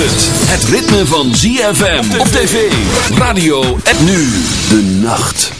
het. Ritme van ZFM op tv, radio en nu de nacht.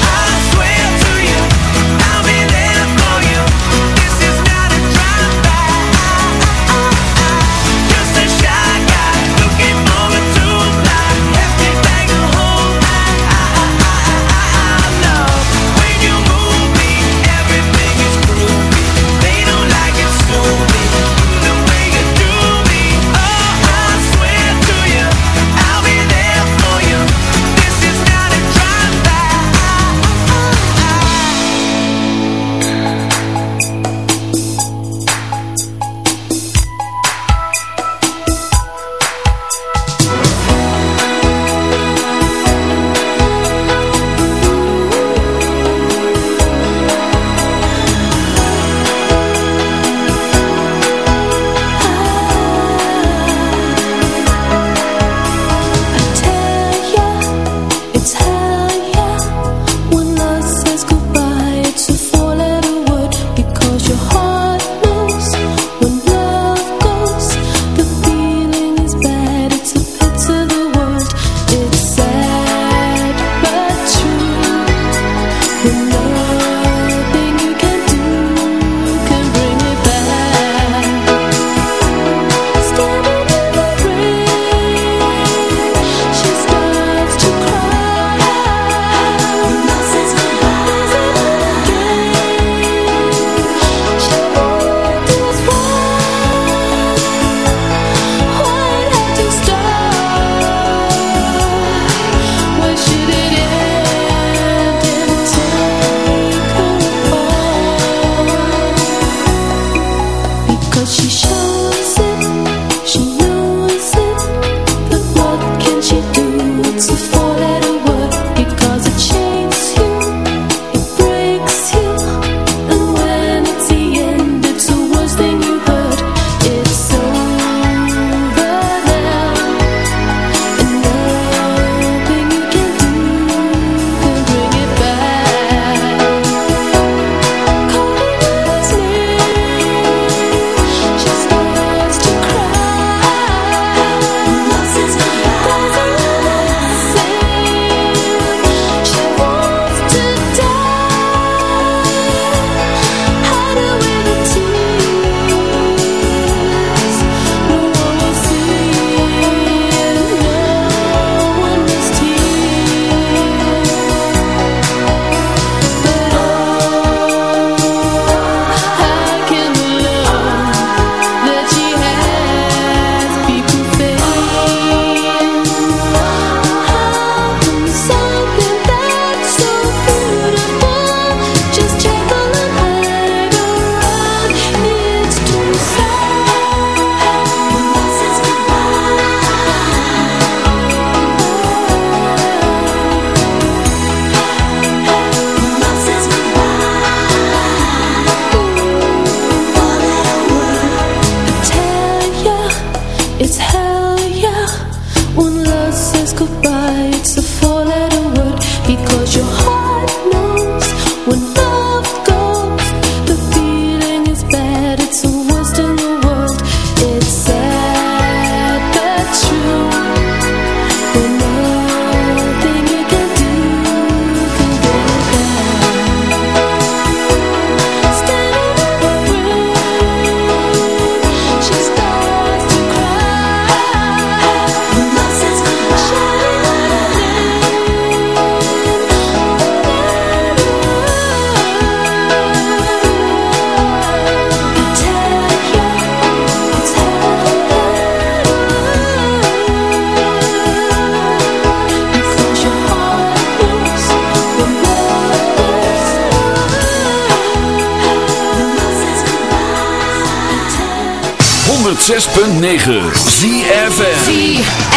106.9 ZFN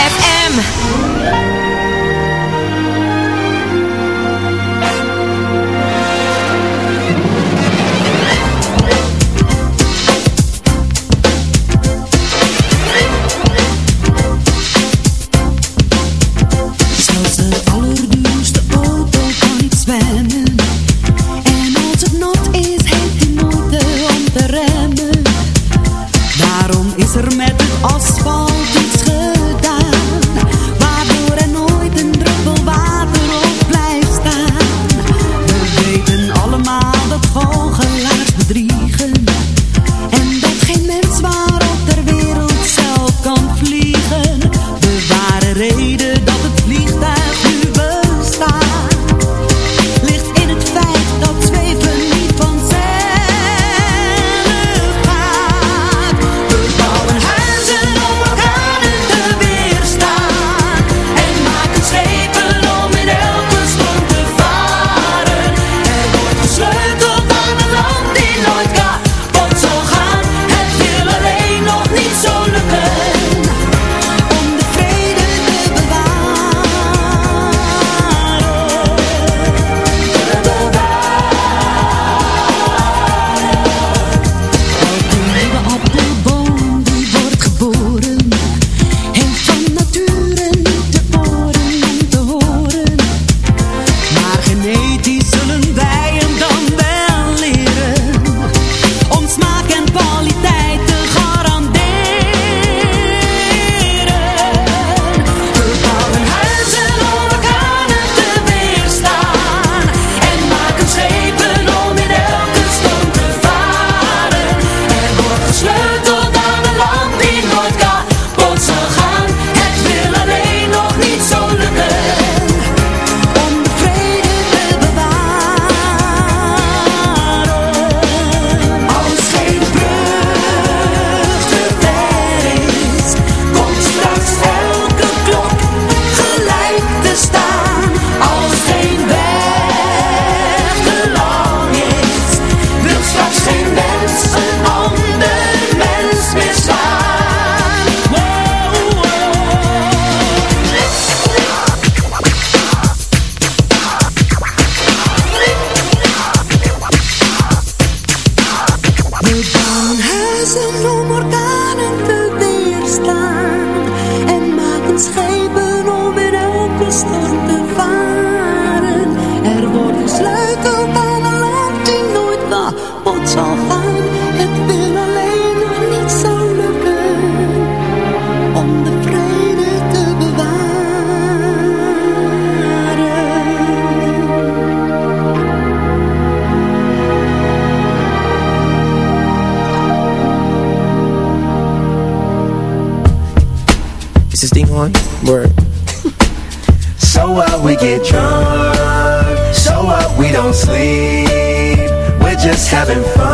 just having fun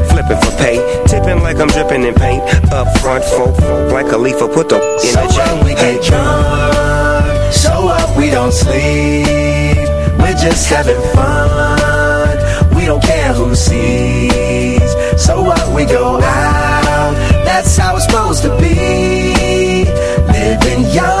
flipping for pay. Tipping like I'm dripping in paint. Up front, folk, folk, like a leaf, put the in So the chain. we get drunk So what, we don't sleep. We're just having fun. We don't care who sees. So what, we go out. That's how it's supposed to be. Living young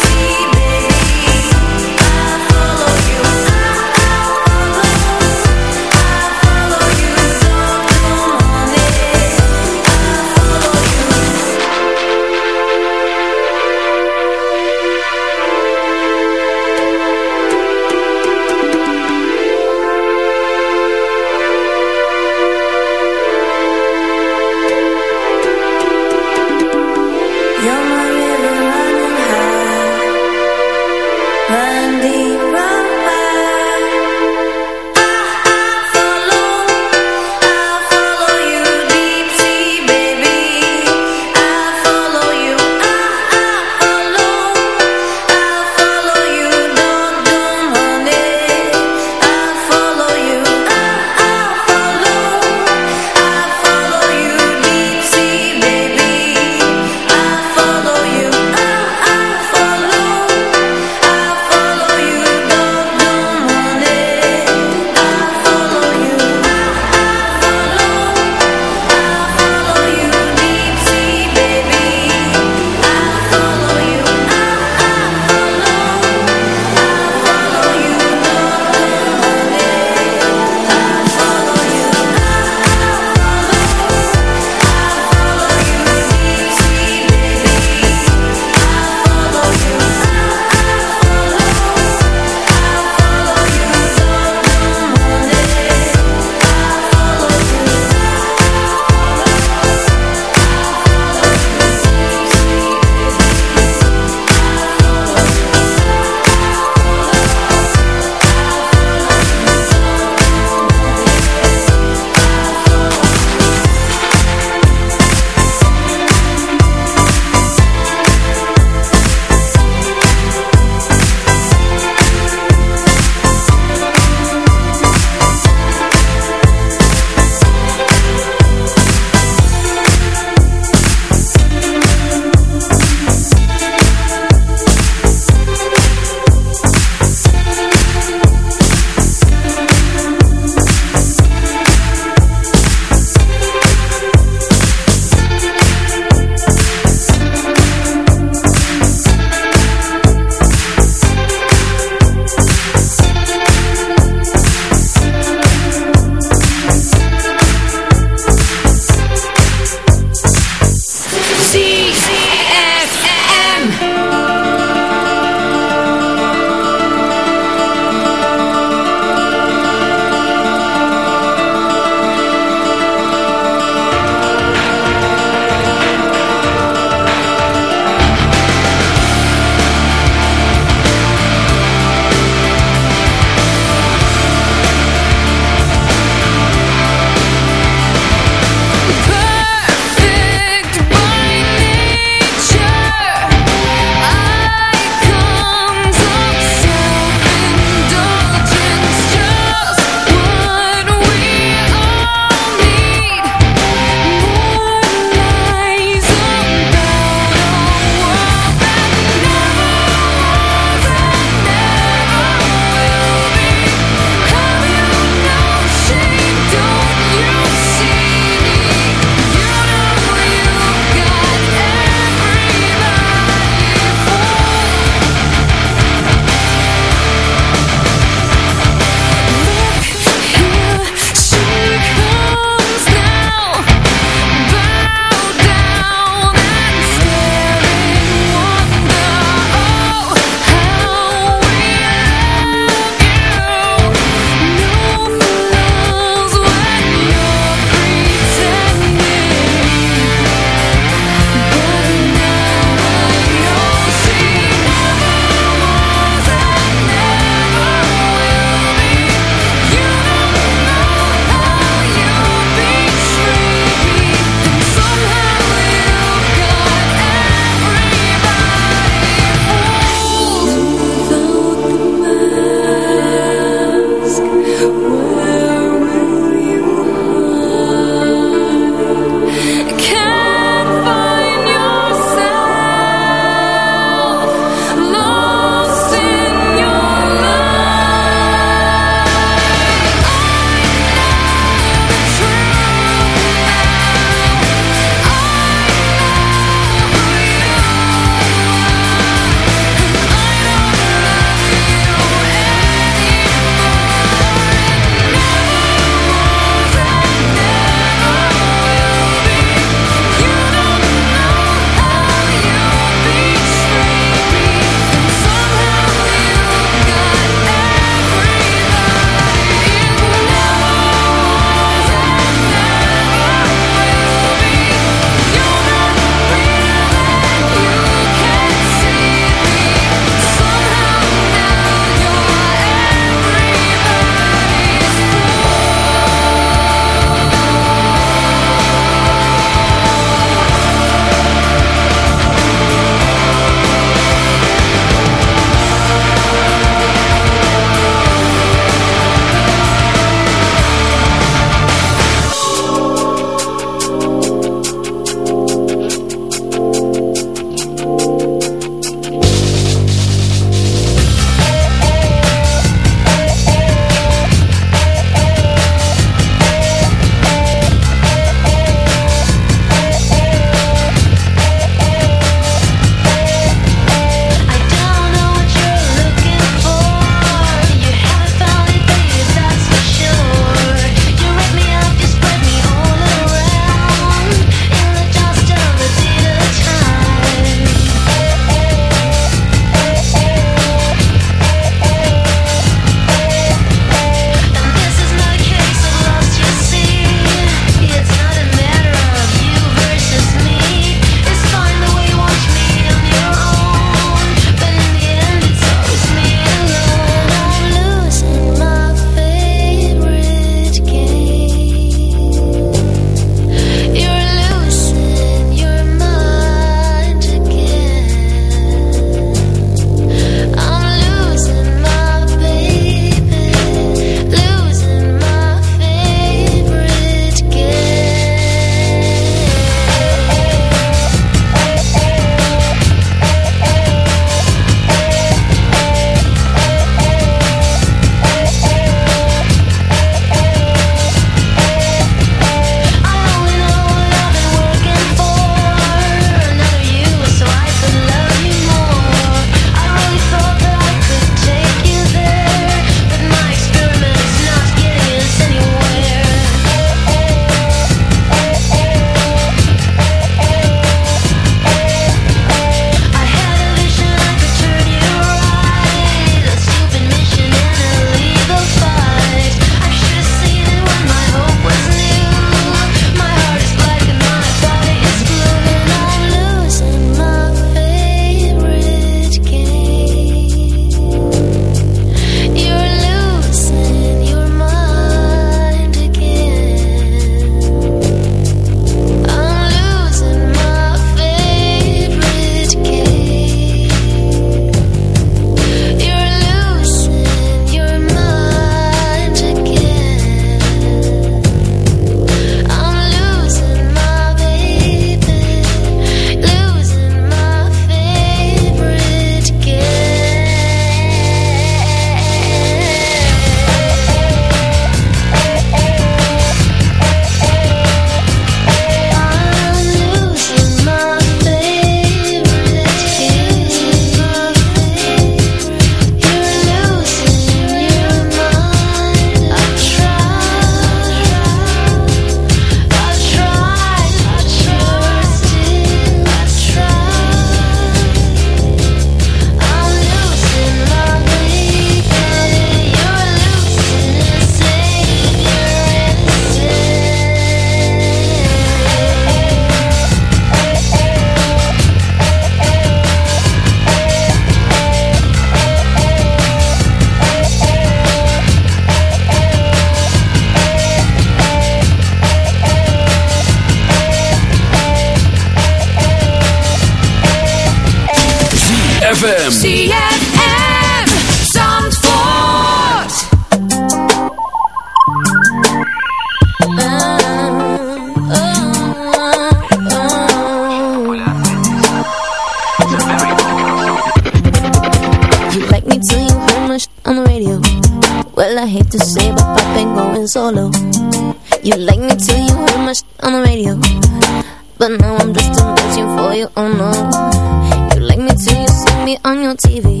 you, like me till you see me on your TV.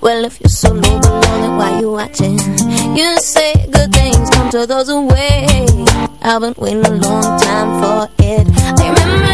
Well, if you're so low below, then why you watching? You say good things come to those who wait. I've been waiting a long time for it. I remember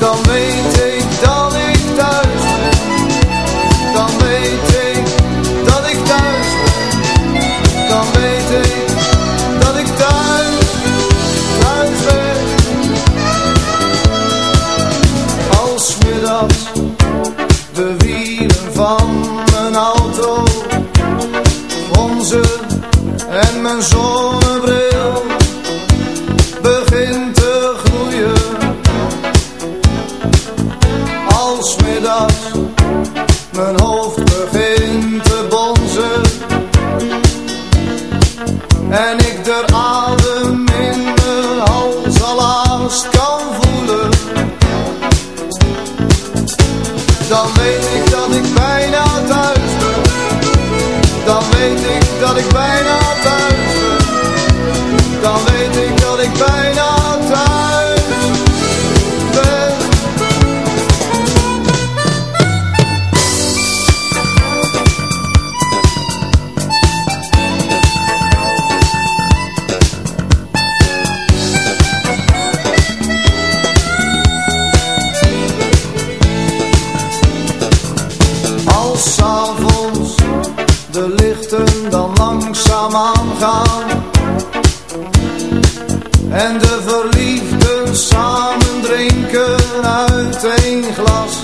Dan weet aangaan. En de verliefden samen drinken uit één glas.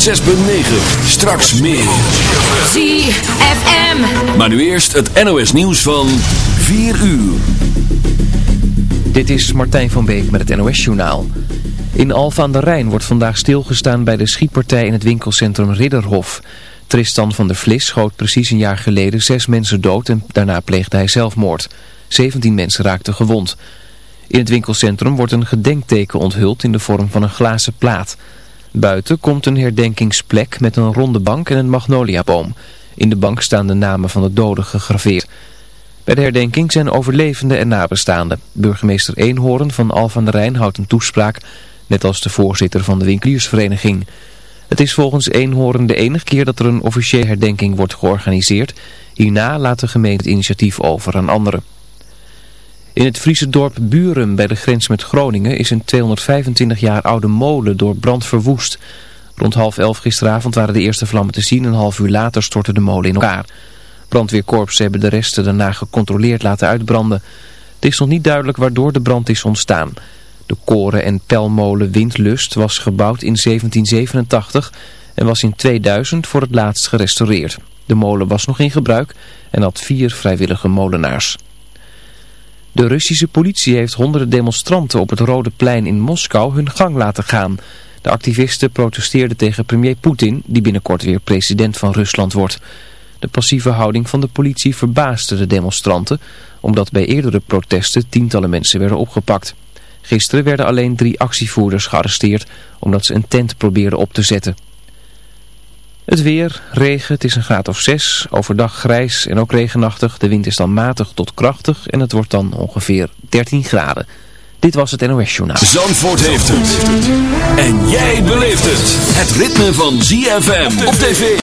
106.9. Straks meer. ZFM. Maar nu eerst het NOS nieuws van 4 uur. Dit is Martijn van Beek met het NOS-journaal. In Alphen aan de Rijn wordt vandaag stilgestaan bij de schietpartij in het winkelcentrum Ridderhof. Tristan van der Vlis schoot precies een jaar geleden zes mensen dood en daarna pleegde hij zelfmoord. 17 mensen raakten gewond. In het winkelcentrum wordt een gedenkteken onthuld in de vorm van een glazen plaat. Buiten komt een herdenkingsplek met een ronde bank en een magnoliaboom. In de bank staan de namen van de doden gegraveerd. Bij de herdenking zijn overlevenden en nabestaanden. Burgemeester Eenhoorn van Al van der Rijn houdt een toespraak, net als de voorzitter van de winkeliersvereniging. Het is volgens Eenhoorn de enige keer dat er een officiële herdenking wordt georganiseerd. Hierna laat de gemeente initiatief over aan anderen. In het Friese dorp Buren bij de grens met Groningen is een 225 jaar oude molen door brand verwoest. Rond half elf gisteravond waren de eerste vlammen te zien en een half uur later stortte de molen in elkaar. Brandweerkorpsen hebben de resten daarna gecontroleerd laten uitbranden. Het is nog niet duidelijk waardoor de brand is ontstaan. De koren- en pelmolen Windlust was gebouwd in 1787 en was in 2000 voor het laatst gerestaureerd. De molen was nog in gebruik en had vier vrijwillige molenaars. De Russische politie heeft honderden demonstranten op het Rode Plein in Moskou hun gang laten gaan. De activisten protesteerden tegen premier Poetin, die binnenkort weer president van Rusland wordt. De passieve houding van de politie verbaasde de demonstranten, omdat bij eerdere protesten tientallen mensen werden opgepakt. Gisteren werden alleen drie actievoerders gearresteerd, omdat ze een tent probeerden op te zetten. Het weer, regen, het is een graad of 6, overdag grijs en ook regenachtig. De wind is dan matig tot krachtig en het wordt dan ongeveer 13 graden. Dit was het NOS Journaal. Zandvoort heeft het. En jij beleeft het. Het ritme van ZFM op tv.